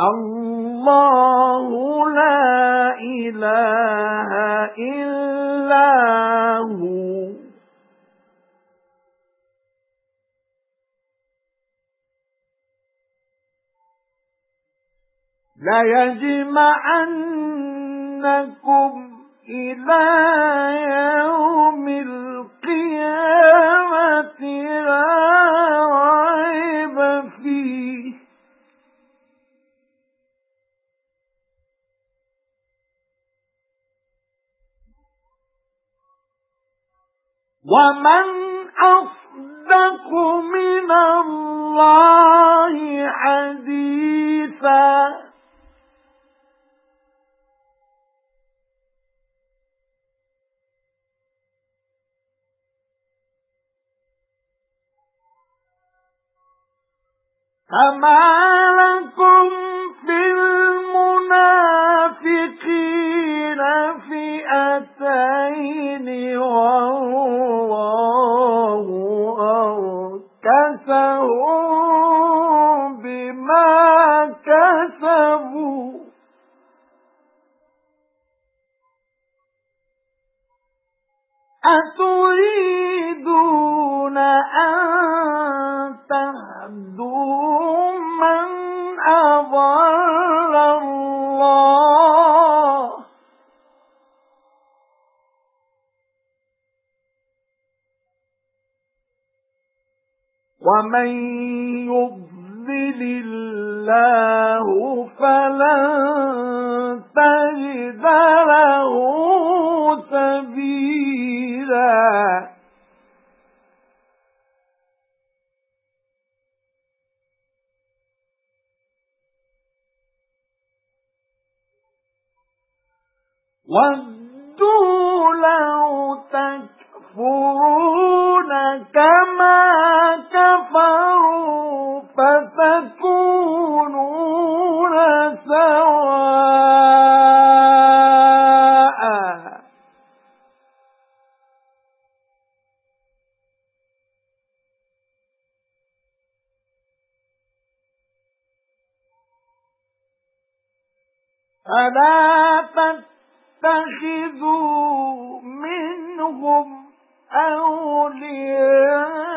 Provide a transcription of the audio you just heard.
اللَّهُ لَا إِلَٰهَ إِلَّا هُوَ. لَيَجْمَعَنَّكُمْ إِلَى يَوْمِ وَمَنْ أَصْدَقُ مِنَ اللَّهِ حَدِيثًا فَمَا لَكُمْ أَتُرِيدُونَ أَن تَهْدُوا أَضَلَّ اللَّهُ؟ وَمَن يُضْلِلِ اللَّهُ فَلَن وَدُّوا لَوْ تَكْفُرُونَ كَمَا فَلَا تَتَّخِذُوا مِنْهُمْ أَوْلِيَاءَ